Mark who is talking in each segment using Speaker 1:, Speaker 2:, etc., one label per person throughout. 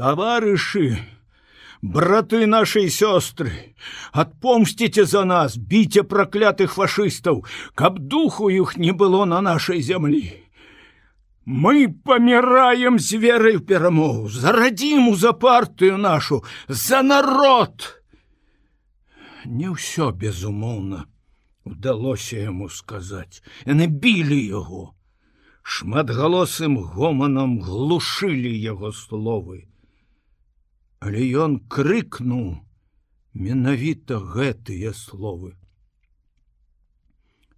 Speaker 1: товарышы браты нашай сёстры отпомсціце за нас біце праклятых фашыстаў каб духу іх не было на нашай зямлі мы паміраем з верай в перамогу зарадзіму за партыю нашу за народ. Не ўсё безумоўна удалося яму сказаць яны білі яго шматгалосым гоманам глушылі яго словы але ён крыкнуў менавіта гэтыя словы.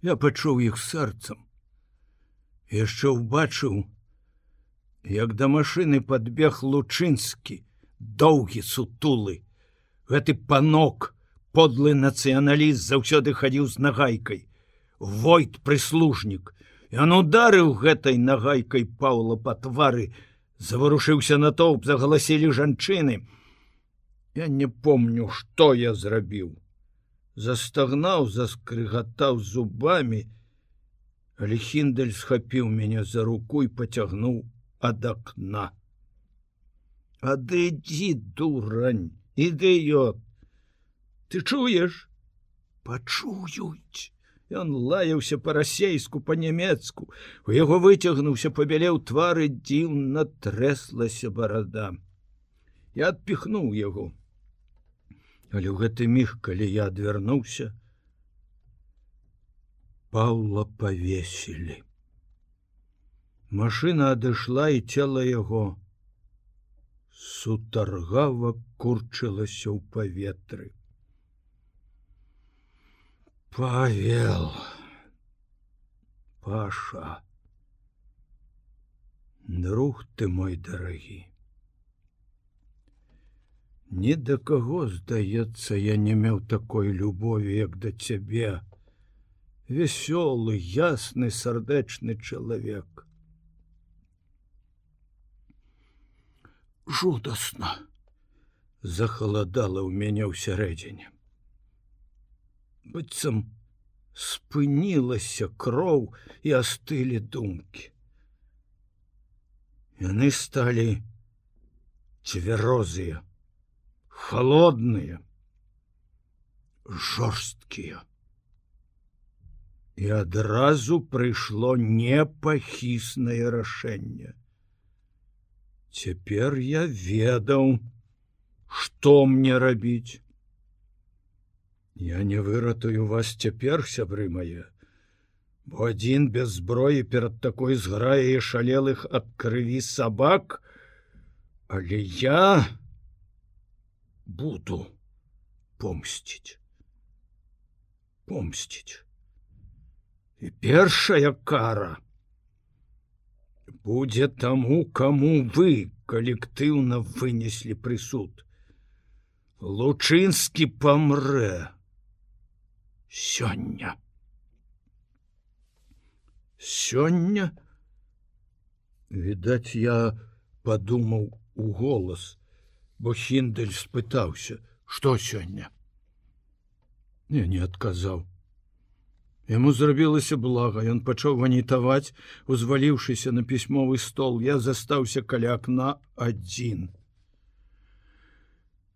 Speaker 1: Я пачуў іх сэрцам. Яшчэ ўбачыў як да машыны подбег лучынскі доўгі сутулы. Гэты панок подлы нацыяналіст заўсёды хадзіў з нагайкай. Войт прыслужнік. Ён ударыў гэтай нагайкай паула па твары заварушыўся натоўп загаласілі жанчыны. Я не помню что я зрабіў. Застагнаў заскрыгатаў зубамі але хіндаль схапіў мяне за руку і поцягнуў ад акна. Адыдзі дурань ідыёт! Ты чуеш? Пачуюць Ён лаяўся па-расейску па-нямецку. У яго выцягнуўся, пабялеў твары дзіўна трэслася барада. Я адпіхнуў яго. Але ў гэты міг, калі я адвярнуўся, Паўла павесілі. Машына адышла і цела яго сутаргава курчылася ў паветры. Павел Паша Друг ты мой дарагі. Ні да каго, здаецца, я не меў такой любові, як да цябе. Вясёлы, ясны, сардэчны чалавек. Жудасна захаладала ў мяне ў сярэдзіне быццам спынілася кроў і астылі думкі. Яны сталі цвярозыя, холодныя, жорсткія. І адразу прыйшло непахіснае рашэнне. Цяпер я ведаў, што мне рабіць. Я не выратую вас цяпер сябры мае, бо адзін без зброі перад такой зграе шалелых ад крыві сабак, але я буду помсціць помсціць. І першая кара будзе таму каму вы калектыўна вынеслі прысуд. Лучынскі памрэ сёння. Сёння? Відаць я подумаў у голас бо хіндаль спытаўся что сёння. Не не адказаў. Яму зрабілася блага, ён пачаў ванітаваць, узваліўшыся на пісьмовы стол, я застаўся каля акна адзін.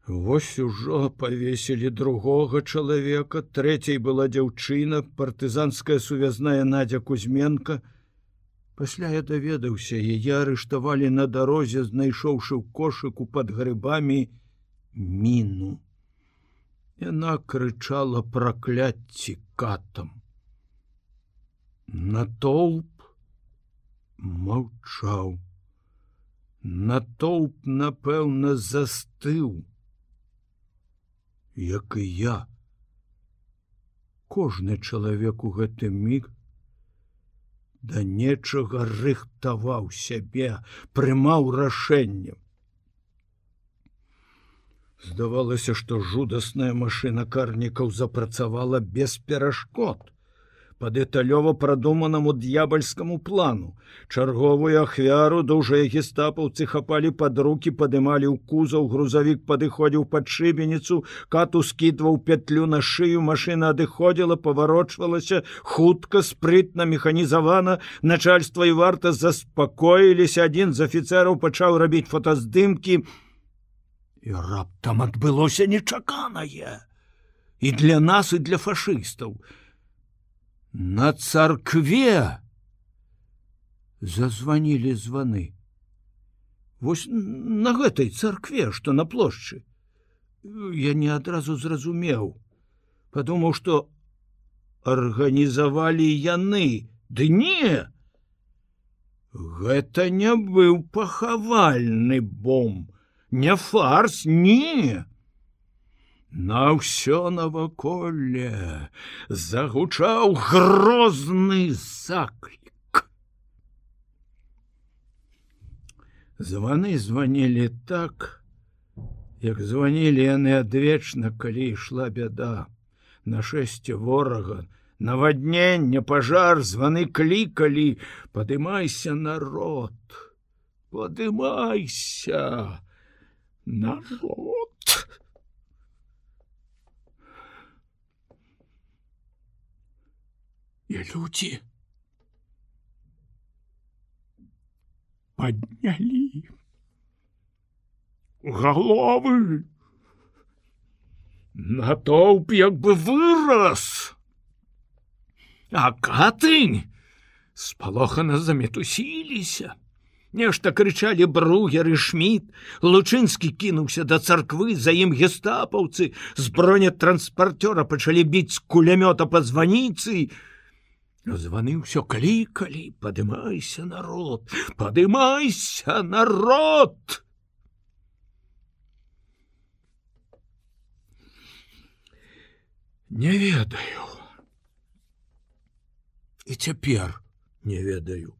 Speaker 1: Вось ужо павесілі другога чалавека, трэцяй была дзяўчына, партызанская сувязная надзя Кузьменко. Пасля я даведаўся, яе арыштавалі на дарозе, знайшоўшы ў кошыку пад грыбамі міну. Яна крычала пракляцці катам. Натоўп маўчаў. Натоўп, напэўна, застыў як і я. Кожны чалавек у гэты міг да нечага рыхтаваў сябе, прымаў рашэнне. Здавалася, што жудасная машына карнікаў запрацавала без перашкод по дэталёва прадуманаму д'ябальскаму плану. Чарговую ахвяру дужыя гестапаўцы хапалі пад руки, падымалі ў кузаў, грузавік падыходзіў пад шыбеніцу, кату скідваў пятлю на шыю, машына адыходзіла, паварочвалася, хутка, спрытна, механізавана, начальства і варта заспакоіліся, адзін з афіцэраў пачаў рабіць фотаздымкі, і раптам адбылося нечаканае. І для нас і для фашыстаў на царкве зазванілі званы вось на гэтай царкве што на плошчы. Я не адразу зразумеў. Падумаў што арганізавалі яны. Ды не! Гэта не быў пахавальны бомб не фарс не на ўсё наваколле загучаў грозны заклік. Званы званілі так як званілі яны адвечна калі ішла бяда нашэсце ворага. Наваднення пажар званы клікалі падымайся народ падымайся народ и люди. Подняли головы. Натоўп як бы вырос. А катынь спалохана заметусіліся Нешта крычалі бругеры шміт. Лучынскі кінуўся да царквы, за ім гестапаўцы з бронетранспартёра пачалі біць з кулямёта па званіцы. Званы ўсё клікалі, падымайся народ, падымайся народ. Не ведаю. І цяпер не ведаю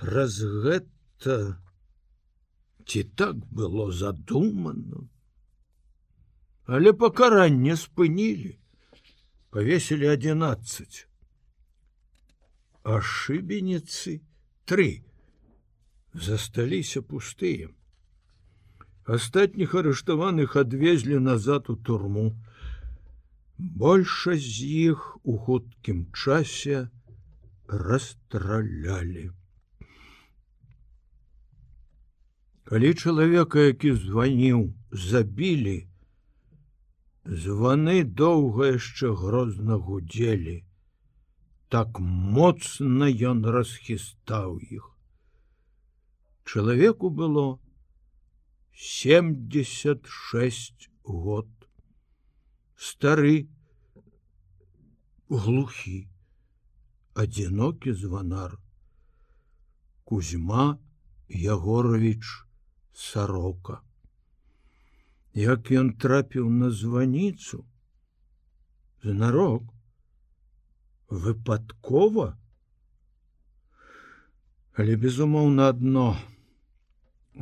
Speaker 1: праз гэта ці так было задумано але пакаранне спынілі повесілі 11 ашыбеніцы три. Засталіся пустыя астатніх арыштаваных адвезлі назад у турму. Большасць з іх у хуткім часе расстралялі. Калі чалавека які званіў забілі званы доўга яшчэ грозна гудзелі так моцна ён расхістаў іх. Чалавеку было 76 год. Стары глухі адзінокі званар. Кузьма ягорович сарока. Як ён трапіў на званіцу, знарок выпадкова, Але безумоўна адно.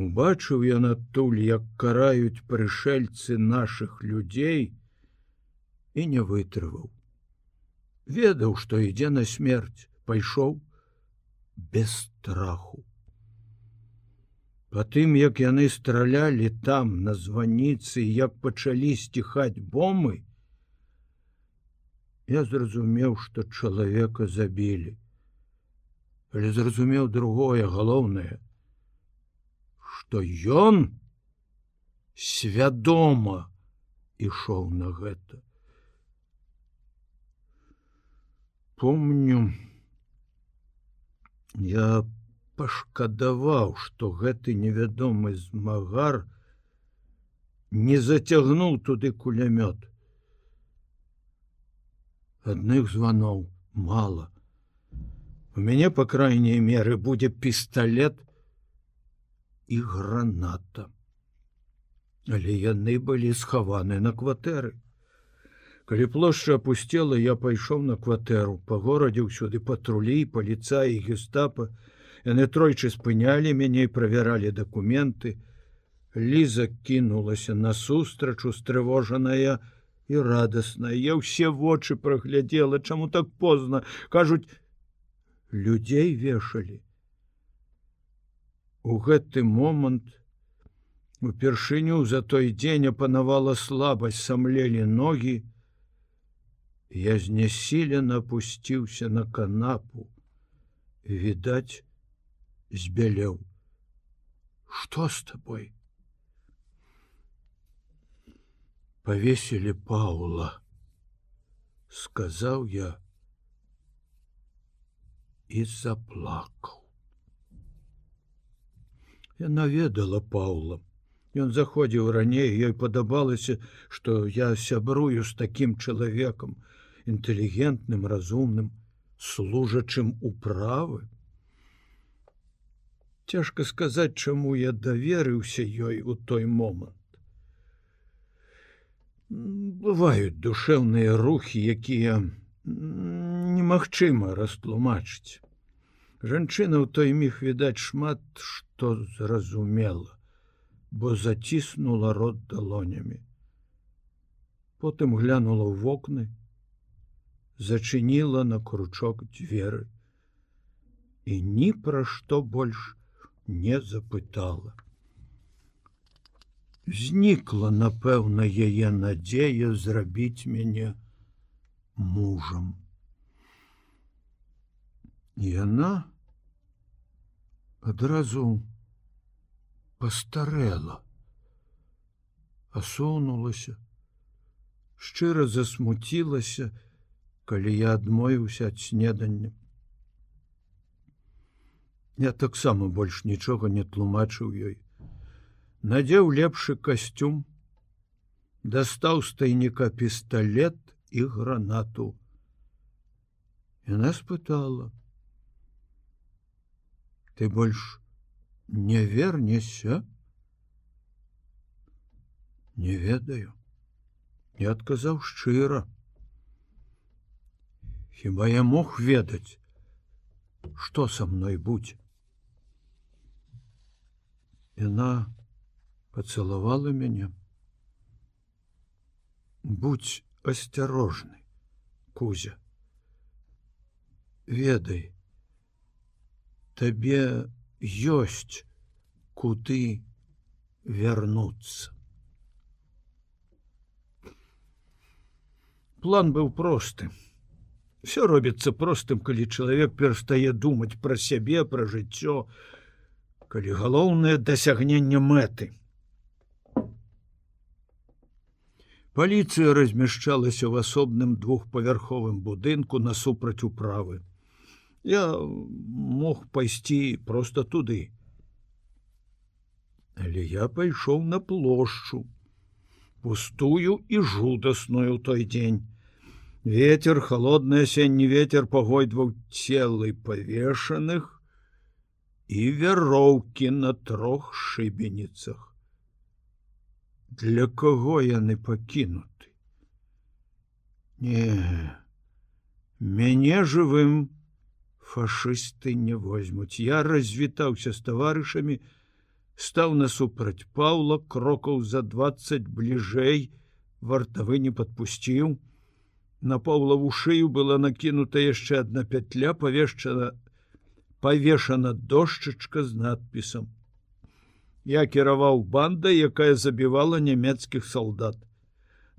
Speaker 1: Убачыў я адтуль, як караюць прышельцы нашых людзей і не вытрываў. Ведаў, што ідзе на смерць, пайшоў без страху. Па тым, як яны стралялі там на званіцы, як пачалі сціхаць бомы, я зразумеў, што чалавека забілі. Але зразумеў другое галоўнае, што ён свядома ішоў на гэта. Помню, я пашкадаваў, што гэты невядомы змагар не зацягнуў туды кулямёт. Адных званоў мала. У мяне па крайняй меры будзе пісталлет і граната. Але яны былі схаваны на кватэры. Калі плошча опусцела, я пайшоў на кватэру, па горадзе ўсюды патрулі, паліцаі гестапа, Яны тройчы спынялі мяне і правяралі дакументы. Ліза кінулася насустрач устрывожаная і радасная. Я ўсе вочы праглядзела, чаму так позна кажуць людзей вешалі. У гэты момант упершыню за той дзень апанавала слабасць самлелі ногі. Я знясілена опусціўся на канапу. Відаць, збялеў что с тобой павесілі паула сказаў я і заплакаў яна ведала паула Ён заходзіў раней ёй падабалася што я сябрую з такім чалавекам інтэлігентным разумным служачым управы Цяжка сказаць, чаму я даверыўся ёй у той момант. Бываюць душэўныя рухі, якія немагчыма растлумачыць. Жанчына ў той міг відаць шмат, што зразумела, бо заціснула рот далонямі. Потым глянула ў вокны, зачыніла на кручок дзверы і ні пра што больш не запытала. Знікла, напэўна, яе надзея зрабіць мяне мужам. Яна адразу пастарэла, асунулася, шчыра засмуцілася, калі я адмовіўся ад снедання. Я таксама больш нічога не тлумачыў ёй. Надзеў лепшы касцюм, дастаў з тайніка пісталлет і гранату. Яна спытала: « Ты больш не вернешся? Не ведаю. Я адказаў шчыра. Хіба я мог ведаць, што са мной будзе? Яна поцеловала мяне. Будь асцярожны, Кузя. Ведай, табе ёсць куды вярнуцца. План быў просты. Все робіцца простым, калі чалавек перастае думаць пра сябе, пра жыццё, калі галоўнае дасягненне мэты. Паліцыя размяшчалася ў асобным двухпавярховым будынку насупраць управы. Я мог пайсці проста туды. Але я пайшоў на плошчу, пустую і жудасную той дзень. Ветер, холодны асенні ветер пагойдваў целы павешаных, і вяроўкі на трох шыбеніцах. Для каго яны пакінуты? Не, мяне жывым фашысты не возьмуць. Я развітаўся з таварышамі, стаў насупраць Паўла крокаў за 20 бліжэй, вартавы не падпусціў. На паўла вушыю была накінута яшчэ адна пятля, павешчана павешана дошчачка з надпісам. Я кіраваў банда, якая забівала нямецкіх салдат.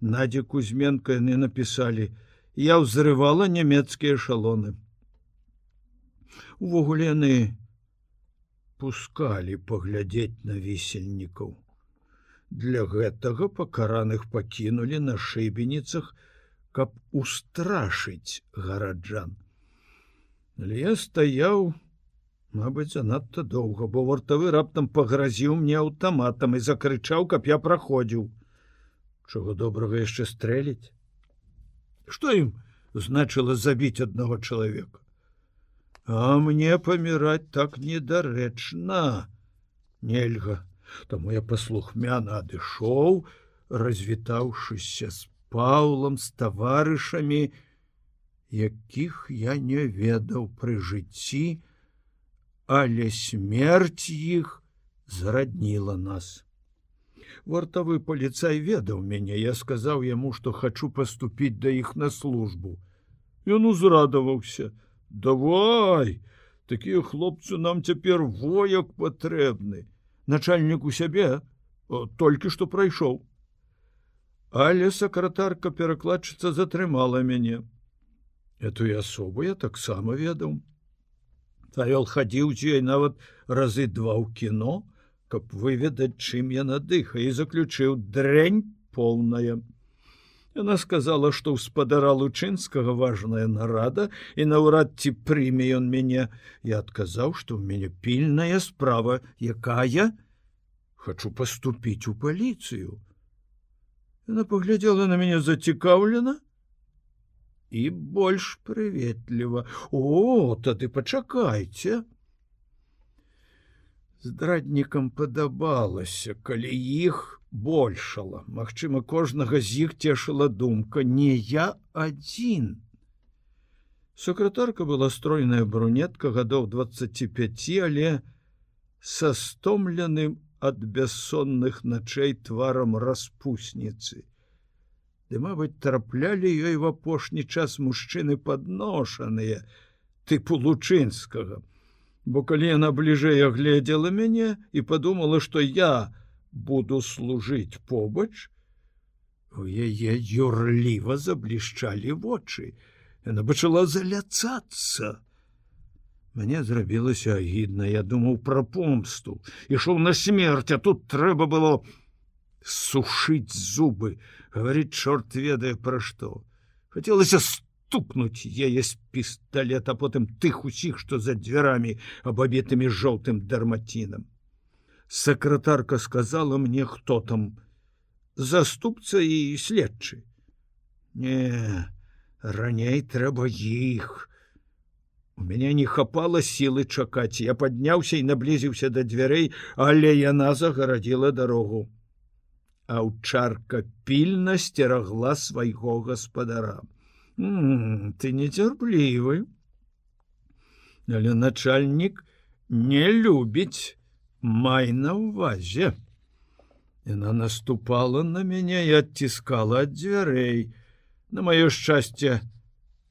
Speaker 1: Надзя Кузьменка яны напісалі: Я ўзрывала нямецкія шалоны. Увогуле яны пускалі паглядзець на весельнікаў. Для гэтага пакараных пакінулі на шыбеніцах, каб устрашыць гараджан. Але я стаяў, Мабыць, занадта доўга, бо вартавы раптам пагразіў мне аўтаматам і закрычаў, каб я праходзіў. Чого добрага яшчэ стрэліць? Што ім значыла забіць аднаго чалавека? А мне паміраць так недарэчна, нельга. Таму я паслухмяна адышоў, развітаўшыся з паулам з таварышамі, якіх я не ведаў пры жыцці, але смерць іх зрадніла нас. Вартавы паліцай ведаў мяне, я сказаў яму, што хачу паступіць да іх на службу. Ён узрадаваўся: « Давай, такія хлопцы нам цяпер вояк патрэбны. Начальнік у сябе толькі што прайшоў. Але сакратарка перакладчыца затрымала мяне. Эту асобу я таксама ведаў. Павел хадзіў дзе нават разы два ў кіно, каб выведаць, чым я надыха і заключыў дрэнь полная. Яна сказала, што ў спадара лучынскага важная нарада і наўрад ці прыме ён мяне. Я адказаў, што ў мяне пільная справа, якая хочу паступіць у паліцыю. Яна паглядзела на мяне зацікаўлена і больш прыветліва. О, тады пачакайце. Здраднікам падабалася, калі іх, большала Мачыма кожнага з іх цешыла думка не я адзін сакратарка была стройная брунетка гадоў 25 але са стомленым ад бяссонных начэй тварам распусніцы ды мабыць траплялі ёй в апошні час мужчыны падношаныя тыпу лучынскага. Бо калі яна бліжэй агледзела мяне і подумала што я буду служыць побач у яе юрліва заблішчалі вочы. Яна пачала заляцацца. Мне зрабілася агідна я думаў пра помсту. Ішоў на смерць а тут трэба было сушыць зубы. Гаварыць чорт ведае пра што хацелася стукнуць яе з пісталета потым тых усіх што за дзвярамі абабітымі жоўтым дарматінам сакратарка сказала мне хто там заступца і следчы не раней трэба іх у мяне не хапала сілы чакаць я падняўся і наблізіўся да дзвярэй але яна загарадзіла дарогу аўчарка пільна сцерагла свайго гаспадара ты нецярплівы але начальнік не любіць май на увазе. Яна наступала на мяне і адціскала ад дзвярэй. На маё шчасце,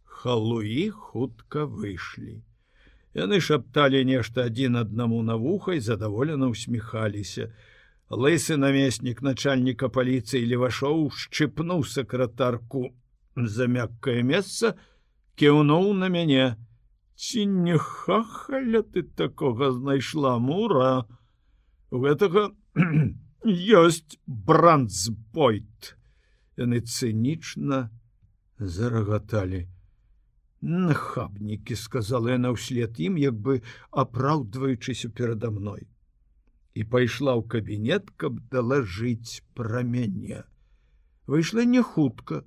Speaker 1: халуі хутка выйшлі. Яны шапталі нешта адзін аднаму на вуха і задаволена усміхаліся. Лысы намеснік начальніка паліцыі левашоў шчыпнуў сакратарку за мяккае месца, кіўнуў на мяне. Ці не хахаля ты такога знайшла мура, у гэтага ёсць бранцбойт яны цынічна зарагаталі нахабнікі сказала яна ўслед ім як бы апраўдваючыся перада мной і пайшла ў кабінет каб далажыць пра мяне выйшла не хутка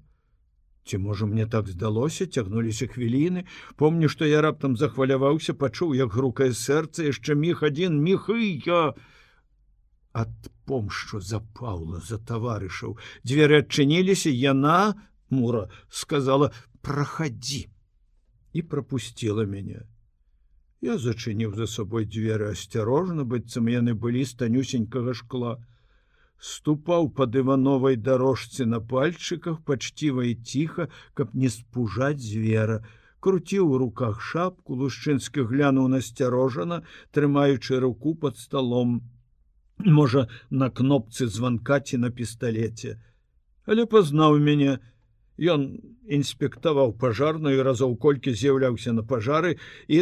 Speaker 1: ці можа мне так здалося цягнуліся хвіліны помню што я раптам захваляваўся пачуў як грукае сэрца яшчэ міг адзін міг і я. Ад помшчу за паўла за таварышаў. Дзверы адчыніліся яна мура сказала праходи і пропустила мяне я зачыніў за сабой дзверы асцярожна быццам яны былі станюсенькага шкла. Ступаў под ивановой дорожцы на пальчыках пачціва і ціха каб не спужаць звера. Круціў у руках шапку лушчынскі глянуў насцярожана трымаючы руку под столом можа на кнопцы званка ці на пісталлеце але пазнаў мяне. Ён інспектаваў пажарную разоў колькі з'яўляўся на пажары і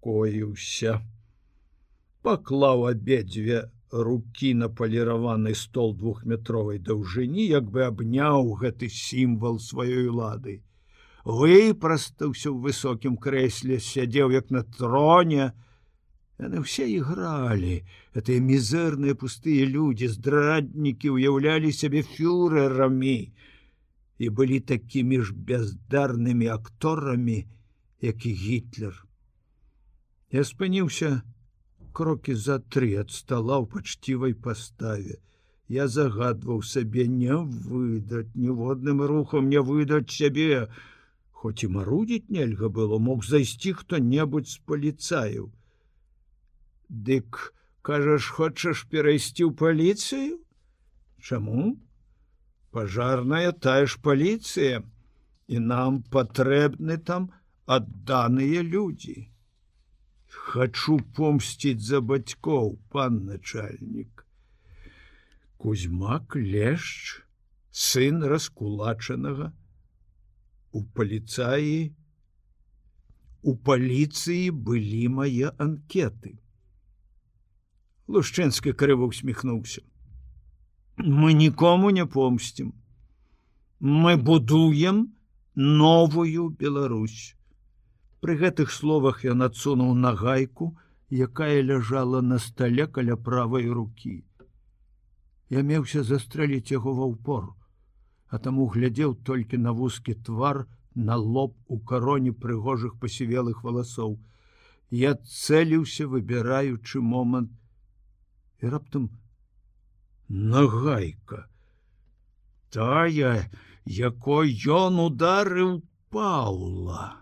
Speaker 1: заспакоіўся паклаў абедзве руки на паліраваны стол двухметровай даўжыні як бы абняў гэты сімвал сваёй улады. Выпрастаўся ў высокім крэсле сядзеў як на троне. Яны все ігралі, гэтыя мізэрныя пустыя людзі, здраднікі уяўлялі сябе фюрэрамі і былі такімі ж бяздарнымі акторамі, як і гітлер. Я спыніўся крокі за тры ад стала ў пачцівай паставе. Я загадваў сабе не выдаць ніводным рухам не выдаць сябе, Хоць і марудзіць нельга было, мог зайсці хто-небудзь з паліцаяў. Дык кажаш, хочаш перайсці ў паліцыю? Чаму? Пажарная тая ж паліцыя, і нам патрэбны там адданыя людзі. Хачу помсціць за бацькоў, пан начальнік. Кузьмак лешч, сын раскулачанага, у паліцаі, У паліцыі былі мае анкеты. Лушчэнскі крыва усміхнуўся. Мы нікому не помсцім. мы будуем новую Беларусь. Пры гэтых словах ён адсунуў на гайку, якая ляжала на стале каля правай рукі. Я меўся застрэліць яго ва ўпор, а таму глядзеў толькі на вузкі твар на лоб у кароне прыгожых пасівелых валасоў. Я цэліўся, выбіраючы момант і раптам нагайка. Тая, якой ён ударыў Паула.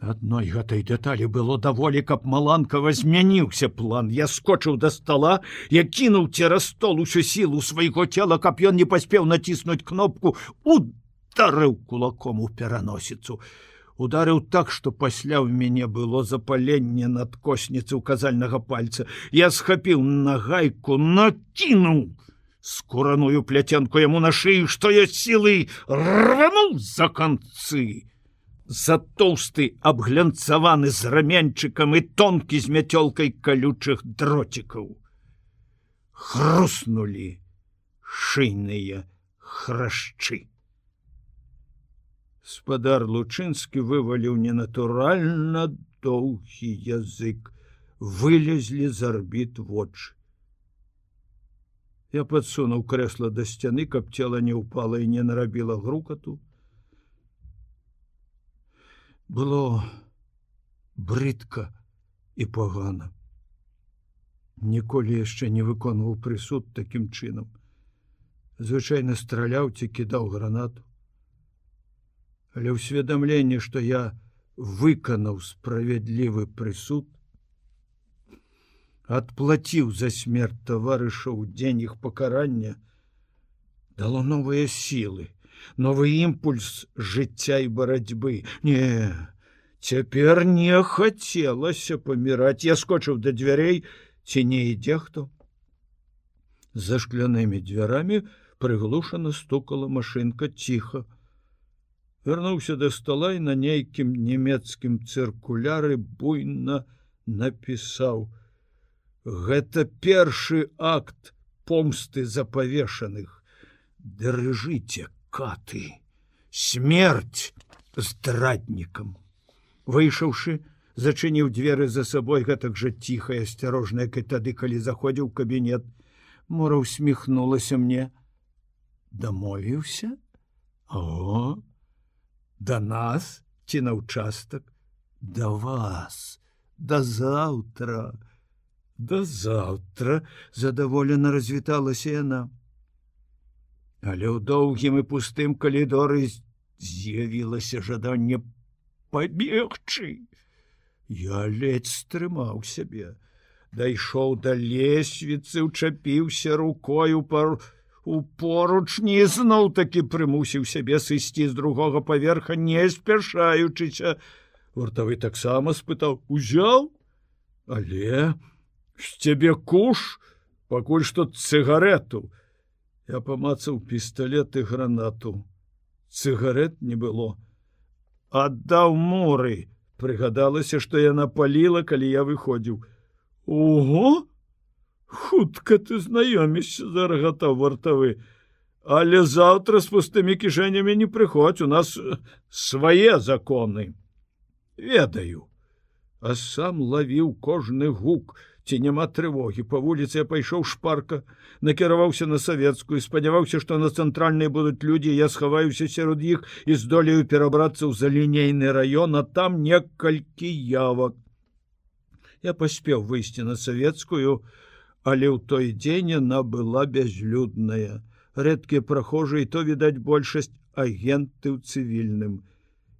Speaker 1: Адной гэтай дэталі было даволі, каб маланкава змяніўся план. Я скочыў да стола, я кінуў цераз стол усю сілу свайго цела, каб ён не паспеў націснуць кнопку, ударыў кулаком у пераносіцу. Ударыў так, што пасля ў мяне было запаленне над косніцы указальнага пальца. Я схапіў нагайку, накінуў скураную пляценку яму на шыю, што я сілы рвануў за канцы за тоўсты абглянцаваны з рамянчыкам і тонкі з мяцёлкай калючых дротикаў. Хруснули шыйныя храшчы. Спадар Лучынскі вываліў ненатуральна доўгі язык, вылезлі з арбіт вочы. Я падсунуў крэсла да сцяны, каб цела не ўпала і не нарабіла грукату, было брыдка і пагана. Ніколі яшчэ не выконваў прысуд такім чынам. Звычайна страляў ці кідаў гранату. Але ўсведамленне, што я выканаў справядлівы прысуд, адплаціў за смерць таварышаў дзень іх пакарання, дало новыя сілы новы імпульс жыцця і барацьбы. Не цяпер не хацелася паміраць. Я скочыў да дзвярэй ці не ідзе хто. За шклянымі дзвярамі прыглушана стукала машинка ціха. Вярнуўся да стола і на нейкім нямецкім цыркуляры буйна напісаў гэта першы акт помсты запавешаных. Дрыжыце каты смерть здраднікам выйшаўшы зачыніў дзверы за сабой гэтак жа ціхая асцярожная кай тады калі заходзіў кабінет. Мора усміхнулася мне. Дамовіўся? О да нас ці на участак да вас! Да заўтра! Да заўтра задаволена развіталася яна але ў доўгім і пустым калідоры з'явілася жаданне пабегчы. Я ледзь стрымаў сябе, дайшоў да лесвіцы, учапіўся рукою пар у поручні зноў такі прымусіў сябе сысці з другога паверха, не спяшаючыся. Вартавы таксама спытаў: узял, але з цябе куш, пакуль што цыгарету, Я памацаў пістолет і гранату. Цыгарет не было. Аддаў моры, прыгадалася, што яна паліла, калі я выходзіў. Ого! Хутка ты знаёмішся зарагатаў вартавы. Але заўтра з пустымі кішэнямі не прыходзь, у нас свае законы. Ведаю, а сам лавіў кожны гук, ці няма трывогі по вуліцы я пайшоў шпарка. Накіраваўся на савецкую спадзяваўся што на цэнтральнай будуць людзі я схаваюся сярод іх і здолею перабрацца ў залінейны раён а там некалькі явак я паспеў выйсці на савецкую але ў той дзень яна была бязлюдная рэдкія прахожыя то відаць большасць агенты ў цывільным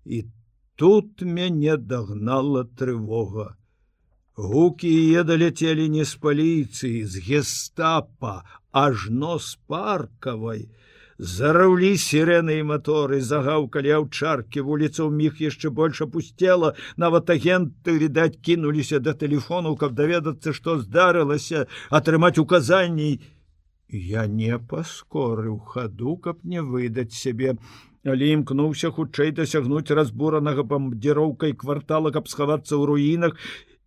Speaker 1: і тут мяне дагнала трывога Гукі яе даляцелі не з паліцыі, з гестапа, ажно з паркавай. Зараўлі сірены і маторы, загаўкалі аўчаркі, вуліца ў міг яшчэ больш апусцела, нават агенты, відаць, кінуліся да тэлефону, каб даведацца, што здарылася, атрымаць указанні. Я не паскорыў хаду, каб не выдаць сябе. Але імкнуўся хутчэй дасягнуць разбуранага бамбдзіроўкай квартала, каб схавацца ў руінах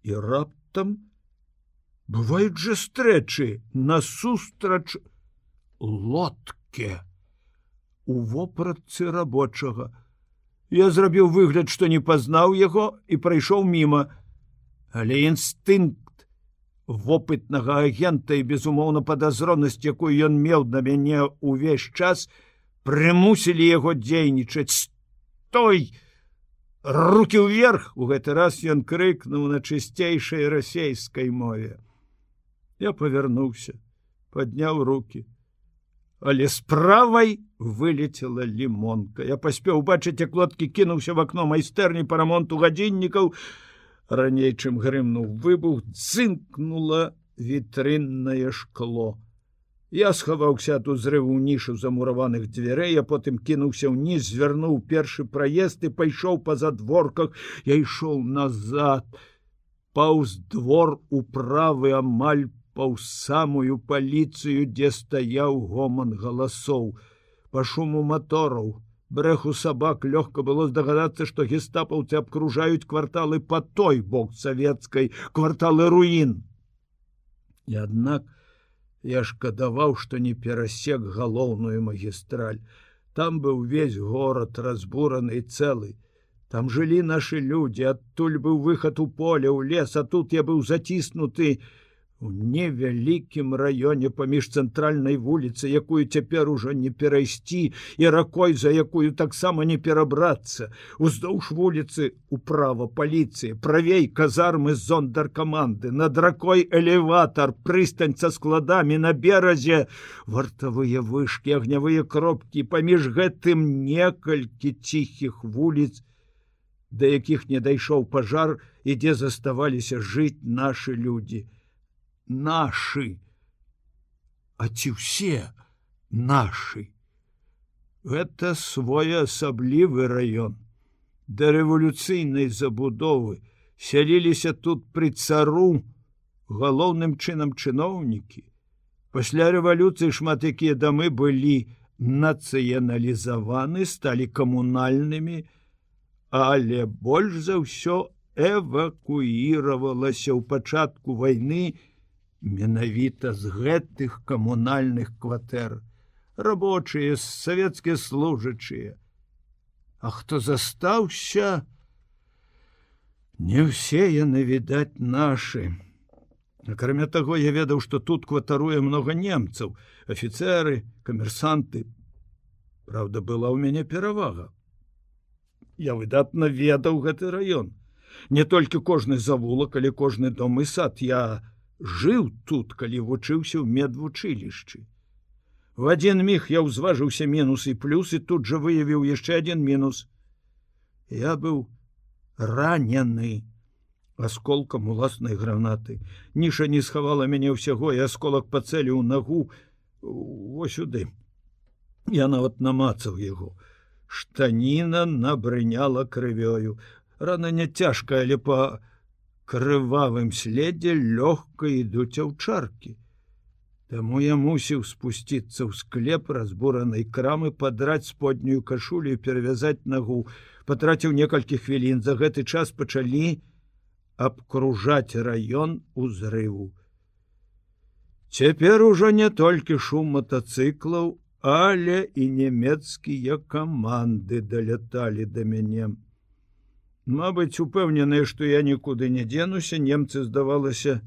Speaker 1: і раптам бываюць жа стрэчы насустрач лодке у вопратцы рабочага. Я зрабіў выгляд, што не пазнаў яго і прайшоў міма, але інстынкт вопытнага агента і безумоўна падазронасць, якую ён меў на мяне ўвесь час, прымусілі яго дзейнічаць той руки ўверх у гэты раз ён крыкнуў на чысцейшай расейскай мове. Я павярнуўся, падняў руки, але справай вылетела лімонка. Я паспеў убачыць, як лодкі кінуўся в акно майстэрні па рамонту гадзіннікаў, раней чым грымнуў выбух цынкнула вітрыннае шкло. Я схаваўся ад узрыву нішу замураваных дзвярэй, а потым кінуўся ўніз, звярнуў першы праезд і пайшоў па задворках. Я ішоў назад, паўз двор у правы амаль паўз самую паліцыю, дзе стаяў гоман галасоў. Па шуму матораў, брэху сабак лёгка было здагадацца, што гестапаўцы абкружаюць кварталы па той бок савецкай кварталы руін. І аднак, Я шкадаваў, што не перасек галоўную магістраль. Там быў увесь горад разбураны цэлы. Там жылі нашы людзі, адтуль быў выхад у поле ў лес, а тут я быў заціснуты, у невялікім раёне паміж цэнтральнай вуліцы, якую цяпер ужо не перайсці і ракой, за якую таксама не перабрацца, уздоўж вуліцы управа паліцыі, правей казармы зондар каманды, над ракой элеватар, прыстань са складамі на беразе, вартавыя вышки, агнявыя кропкі, паміж гэтым некалькі ціхіх вуліц, да якіх не дайшоў пажар і дзе заставаліся жыць нашы людзі нашы а ці ўсе нашы это своеасаблівы раён да рэвалюцыйнай забудовы сяліліся тут пры цару галоўным чынам чыноўнікі пасля рэвалюцыі шмат якія дамы былі нацыяналізаваны сталі камунальнымі але больш за ўсё эвакуіравалася ў пачатку войны і менавіта з гэтых камунальных кватэр. Рабочыя савецкія служачыя. А хто застаўся не ўсе яны відаць нашы. Акрамя таго я ведаў што тут кватаруе много немцаў офіцеры камерсанты. Праўда была ў мяне перавага. Я выдатна ведаў гэты раён. Не толькі кожны завулак але кожны дом і сад. Я жыў тут, калі вучыўся ў медвучылішчы. В адзін міг я ўзважыўся мінус і плюс і тут жа выявіў яшчэ адзін мінус. Я быў ранены асколкам уласнай гранаты. Ніша не схавала мяне ўсяго і асколак пацэліў нагу во сюды. Я нават намацаў яго. Штаніна набрыняла крывёю. Рана не цяжкая, але па крывавым следзе лёгка ідуць аўчаркі. Таму я мусіў спусціцца ў склеп разбуранай крамы падраць споднюю кашулю і перавязаць нагу, патраціў некалькі хвілін за гэты час пачалі абкружаць раён узрыву. Цяпер ужо не толькі шум матацыклаў, але і нямецкія каманды даляталі да мяне. Мабыць, упэўненыя, што я нікуды не дзенуся, немцы, здавалася,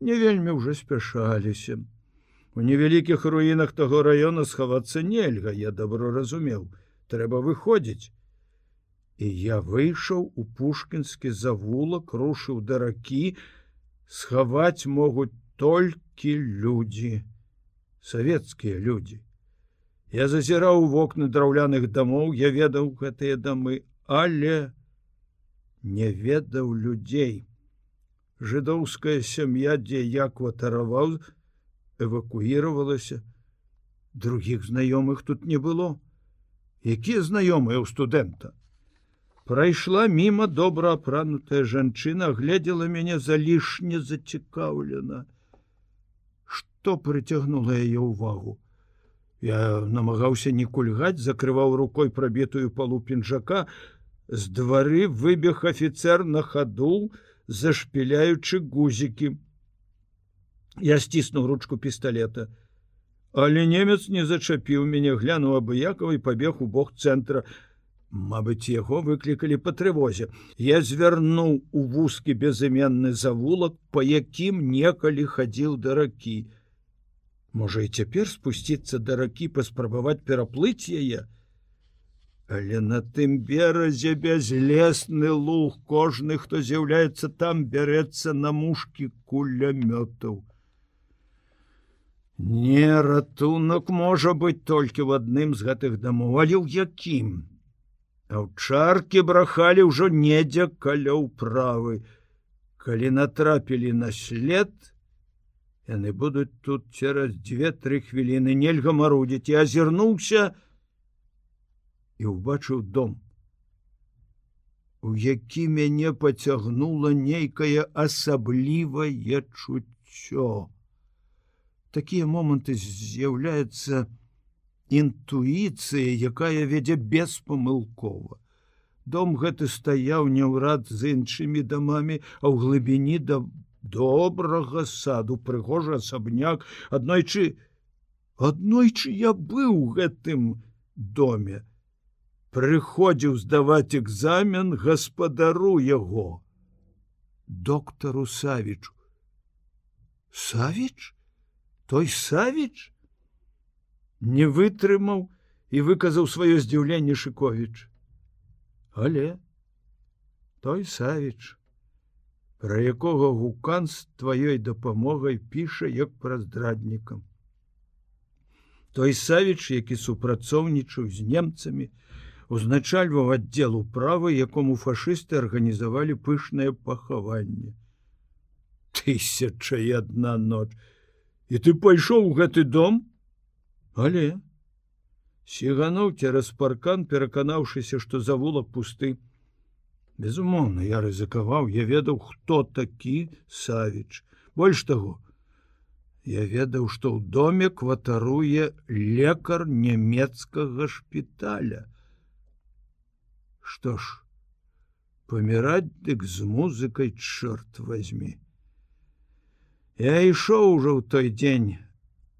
Speaker 1: не вельмі ўжо спяшаліся. У невялікіх руінах таго раёна схавацца нельга, я добро разумеў, трэба выходзіць. І я выйшаў у пушкінскі завулак, рушыў да ракі, схаваць могуць толькі людзі, савецкія людзі. Я зазіраў вокны драўляных дамоў, я ведаў гэтыя дамы, але, не ведаў людзей. Жыдоўская сям'я, дзе я кватараваў, эвакуіравалася. Другіх знаёмых тут не было. Якія знаёмыя ў студэнта? Прайшла мімо добра апранутая жанчына, гледзела мяне залішне зацікаўлена. Што прыцягнула яе ўвагу? Я намагаўся не кульгаць, закрываў рукой прабітую палу пінжака, з двары выбег офіцер на хаду зашпіляючы гузікі я сціснуў ручку пісталета але немец не зачапіў мяне глянуў абыякавай пабег у бок цэнтра Мабыць яго выклікалі па трывозе я звярнуў у вузкі безыменны завулак па якім некалі хадзіў да ракі можа і цяпер спусціцца да ракі паспрабаваць пераплыць яе але на тым беразе бязлесны луг кожны хто з'яўляецца там бярэцца на мушкі кулямётаў. Не ратунак можа быць толькі в адным з гэтых дамоў але ў якім? Аўчаркі брахалі ўжо недзе каля ўправы. Калі натрапілі на след, яны будуць тут цераз две-тры хвіліны нельга марудзіць. І азірнуўся і ўбачыў дом. У які мяне пацягнула нейкае асаблівае чуццё. Такія моманты з'яўляюцца, інтуіцыя, якая вядзе беспамылкова. Дом гэты стаяў няўрад з іншымі дамамі, а ў глыбіні да добрага саду прыгожы асабняк аднойчы аднойчы я быў гэтым доме прыходзіў здаваць экзамен гаспадару яго. Доктору савічу. Савіч? Той савіч? Не вытрымаў і выказаў сваё здзіўленне шыковіч. Але той савіч пра якога гукан з тваёй дапамогай піша як пра здраднікам той савіч які супрацоўнічаў з немцамі узначальваў аддзел управы якому фашысты арганізавалі пышнае пахаванне тысяча і одна ноч і ты пайшоў у гэты дом Але сігануў цераз паркан, пераканаўшыся, што завулак пусты. Безумоўна, я рызыкаваў, я ведаў, хто такі савіч. Больш таго, я ведаў, што ў доме кватаруе лекар нямецкага шпіталя. Што ж, паміраць дык з музыкай чорт возьми. Я ішоў ужо ў той дзень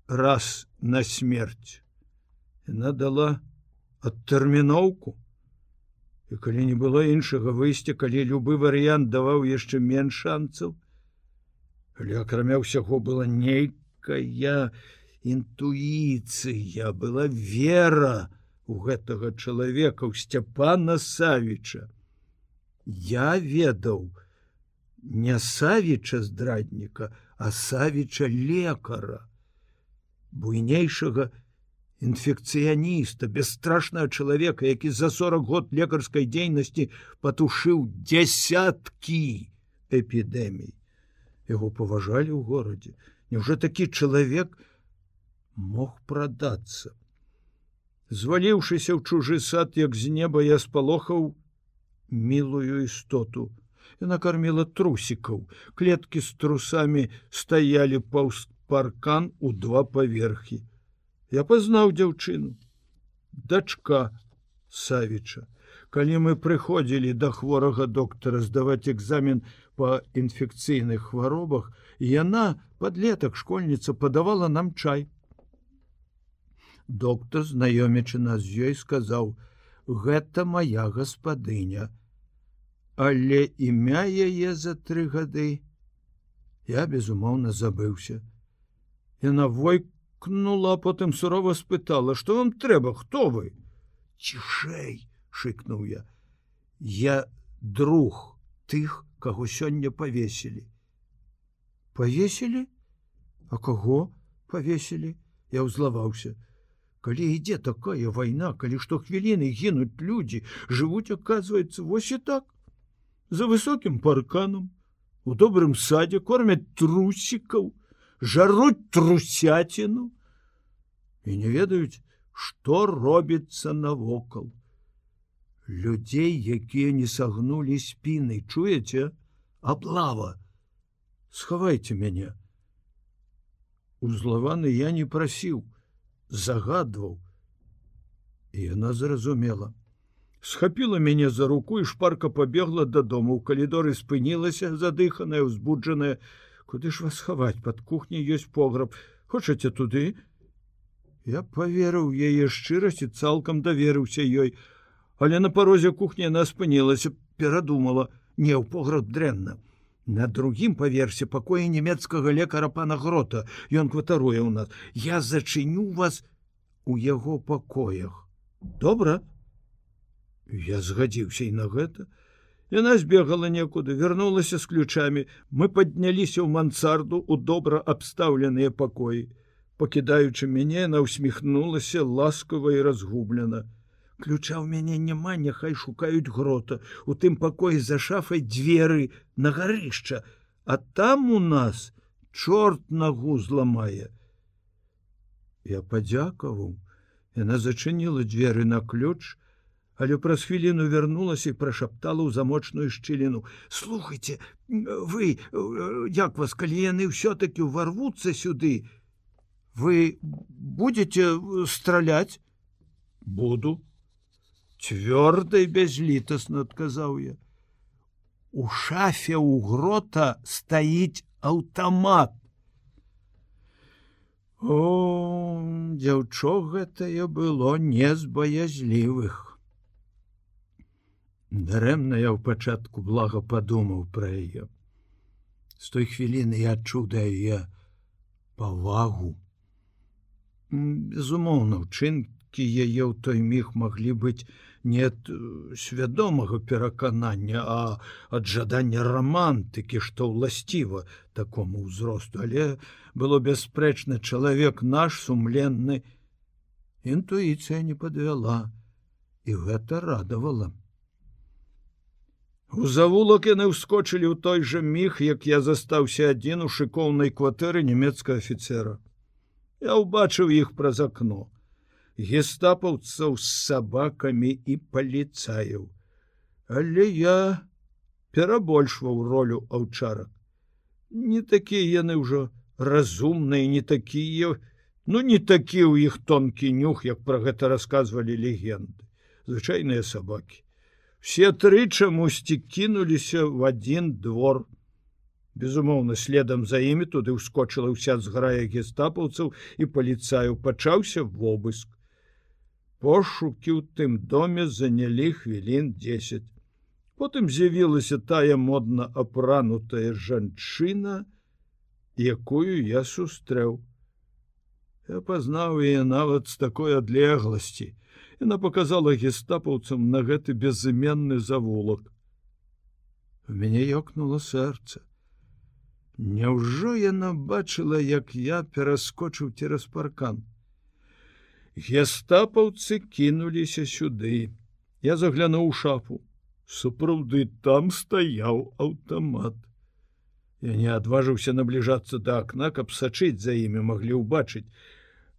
Speaker 1: раз на смерть она дала адтэрміноўку і калі не было іншага выйсця калі любы варыянт даваў яшчэ менш шанцаў але акрамя ўсяго была нейкая інтуіцыя была вера у гэтага чалавека у сцяпана савіча. Я ведаў не савіча здрадніка а савіча лекара буйнейшага інфекцыяніста бесстрашнага чалавека які за 40 год лекарскай дзейнасці патушыў десяткі эпідэмій. Яго паважалі ў горадзе. Няўжо такі чалавек мог прадацца зваліўшыся ў чужы сад як з неба я спалохаў мілую істоту Яна карміла трусікаў клеткі з трусамі стаялі паўст паркан у два паверхі. Я пазнаў дзяўчыну. Дачка Савіча. Калі мы прыходзілі да хворага доктара здаваць экзамен па інфекцыйных хваробах, яна подлетак школьніца падавала нам чай. Доктор, знаёмячы нас з ёй сказаў: « Гэта моя гаспадыня. Але імя яе за тры гады я безумоўна забыўся. Яна войкнула, потым сурова спытала, што вам трэба, хто вы? Цішэй, шыкнуў я. Я друг тых, каго сёння павесілі. Павесілі? А каго павесілі? Я ўзлаваўся. Калі ідзе такая вайна, калі што хвіліны гінуць людзі, жывуць, аказваецца, вось і так. За высокім парканам, у добрым садзе кормяць трусікаў, жаруць трусяціну і не ведаюць, што робіцца навокал. Людзей, якія не сагнулі спіны, чуеце, аблава, схавайце мяне. Узлаваны я не прасіў, загадваў. І яна зразумела. Схапіла мяне за руку і шпарка пабегла дадому, у калідоры спынілася, задыханая, узбуджаная, куды ж вас хаваць под кухняй ёсць пограб хочаце туды Я поверыў яе шчырасць і цалкам даверыўся ёй, але на парозе кухні она спынілася, перадумала, не ў пограб дрэнна. На другім паверсе пакоі нямецкага лекара пана грота ён кватаруе ў нас. Я зачыню вас у яго пакоях. Добра. Я згадзіўся і на гэта. Яна збегала некуды, вярнулася з ключамі. Мы падняліся ў мансарду у добра абстаўленыя пакоі. Пакідаючы мяне, яна усміхнулася ласкава і разгублена ключа ў мяне няма няхай шукаюць грота. У тым пакоі за шафай дзверы на гарышча а там у нас чорт нагу зламае. Я падзякаваў. Яна зачыніла дзверы на ключ але праз хвіліну вярнулася і прашаптала ў замочную шчыліну. Слухайте вы як вас калі яны ўсё-таки ўварвуцца сюды вы будете страляць? Буду цвёрда і бязлітасна адказаў я. У шафе у грота стаіць аўтамат. О дзяўчо гэтае было не з баязлівых дарэмна я ў пачатку блага падумаў пра яе. З той хвіліны я адчуў да яе павагу. Безумоўна ўчынкі яе ў той міг маглі быць нет свядомага пераканання, а ад жадання романтыкі, што ўласціва такому ўзросту, але было бясспрэчна чалавек наш сумленны. Інтуіцыя не падвяла, і гэта радавала. У завулак яны ўскочылі ў той жа міг, як я застаўся адзін у шыкоўнай кватэры нямецкага афіцера. Я ўбачыў іх праз акно гестапаўцаў з сабакамі і паліцаяў. Але я перабольшваў ролю аўчарак. Не такія яны ўжо разумныя, не такія, ну не такі ў іх тонкі нюх, як пра гэта расказвалі легенды, звычайныя сабакі. Все тры чамусьці кінуліся в адзін двор. Безумоўна, следам за імі туды ўскочыла ўся зграя гестапаўцаў і паліцаю пачаўся вобыск пошукі ў тым доме занялі хвілін 10. Потым з'явілася тая модна апранутая жанчына, якую я сустрэў. Я пазнаў яе нават з такой адлегласці. Яна показала гестапаўцам на гэты безыменны завулак. У мяне ёкнуло сэрца. Няўжо яна бачыла, як я пераскочыў цераз паркан гестапаўцы кінуліся сюды. Я заглянуў шафу. Сапраўды там стаяў аўтамат. Я не адважыўся набліжацца да акна, каб сачыць за імі маглі ўбачыць.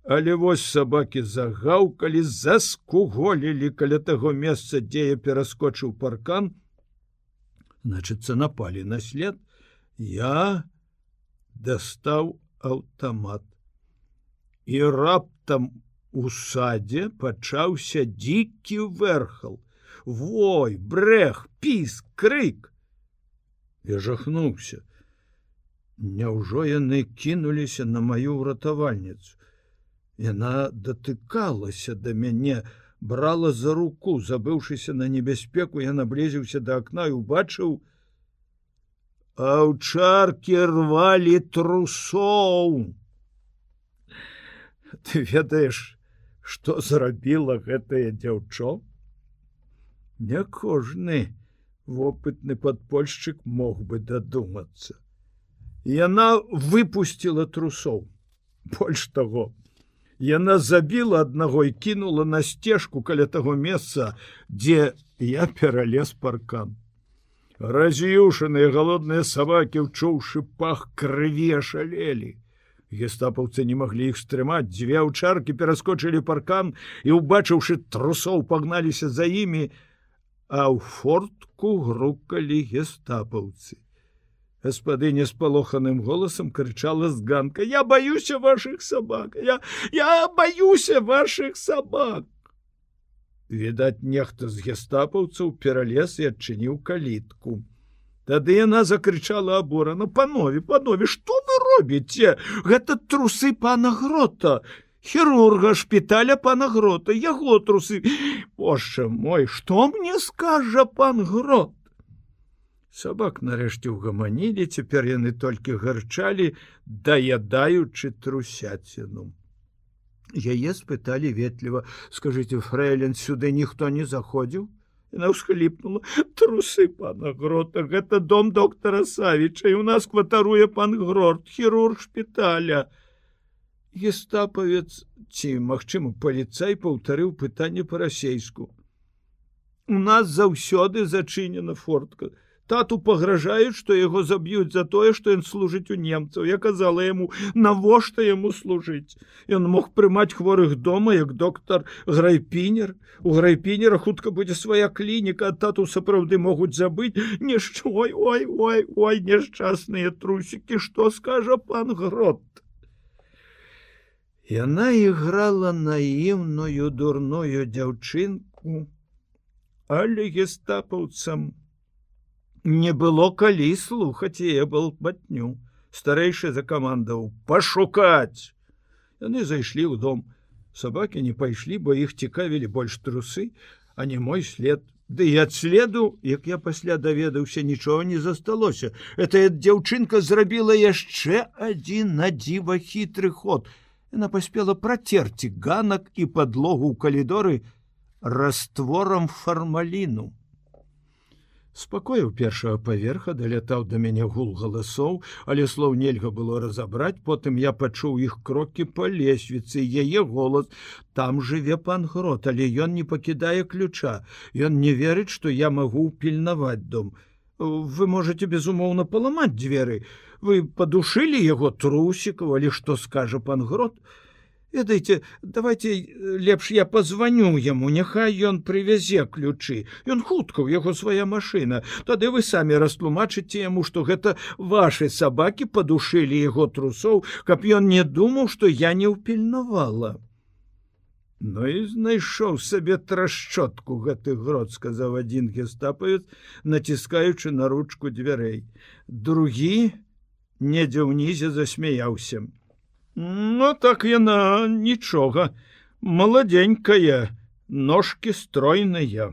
Speaker 1: Але вось сабакі загаўкалі, заскуголілі каля таго месца, дзе я пераскочыў паркан, значыцца напалі на след, я дастаў аўтамат. І раптам У садзе пачаўся дзікі верхал. Вой, брэх, піс, крык. Я жахнуўся. Няўжо яны кінуліся на маю ўратавальніцу. Яна датыкалася да мяне, брала за руку, забыўшыся на небяспеку, я наблізіўся да акна і убачыў, Аўчаркі рвалі трусоў. Ты ведаеш, што зрабіла гэтае дзяўчо? Не кожны вопытны падпольшчык мог бы дадумацца. Яна выпустила трусоў. Больш таго яна забіла аднаго і кінула на сцежку каля таго месца дзе я пералез паркан. Раз'юшаныя галодныя сабакі ўчуўшы пах крыві шалелі гестапаўцы не маглі іх стрымаць. Дзве аўчаркі пераскочылі паркан і убачыўшы трусоў пагналіся за імі а ў фортку грукалі гестапаўцы. Гаспадыня спалоханым голасам крычала з ганка я баюся ваших сабак! Я я баюся ваших сабак! Відаць нехта з гестапаўцаў пералез і адчыніў калітку Тады яна закрычала аборана панове панове что вы робіце? Гэта трусы пана грота хірурга шпіталя пана грота яго трусы Боже мой что мне скажа пан грот? Сабак нарэшце ўгаманілі цяпер яны толькі гарчалі даядаючы трусяціну. Яе спыталі ветліва скажите фрэйлен сюды ніхто не заходзіў Яна ўсхліпнула трусы пана грота гэта дом доктара савіча і у нас кватаруе пан грот хірург шпіталя гестапавец ці магчыма паліцай паўтарыў пытанне па-расейску у нас заўсёды зачынена фортка тату пагражаюць што яго заб'юць за тое што ён служыць у немцаў. Я казала яму навошта яму служыць? Ён мог прымаць хворых дома як доктар грайпінер. У грайпінера хутка будзе свая клініка тату сапраўды могуць забыць. Нішчой ой ой ой няшчасныя трусікі што скажа пан грот? Яна іграла наіўную дурную дзяўчынку, але гестапаўцам не было калі слухаць яе был батню. Старэйшы за камандаў пашукаць. Яны зайшлі ў дом. Сабакі не пайшлі, бо іх цікавілі больш трусы, а не мой след. Ды ад следу, як я пасля даведаўся, нічога не засталося. Этая дзяўчынка зрабіла яшчэ адзін на дзіва хітры ход. Яна паспела працерці ганак і падлогу ў калідоры растворам фармаліну. Спакою першага паверха далятаў да мяне гул галасоў, але слоў нельга было разабраць, потым я пачуў іх крокі па лесвіцы, яе голас. Там жыве пан грот, але ён не пакідае ключа. Ён не верыць, што я магу пільнаваць дом. Вы можете безумоўна паламаць дзверы вы падушылі яго трусікавалі што скажа пан грот ведаеце давайте лепш я позвоню яму няхай ён прывязе ключы ён хутка ў яго свая машина тады вы самі растлумачыце яму што гэта ваши сабакі падушылі яго трусоў каб ён не думаў што я не ўпільнавала. Ну і знайшоў сабе трашчотку гэты грот сказаў адзін гестапавец націскаючы на ручку дзвярэй. Другі недзе ўнізе засмяяўся. Ну так яна нічога, маладзенькая, ножки стройная.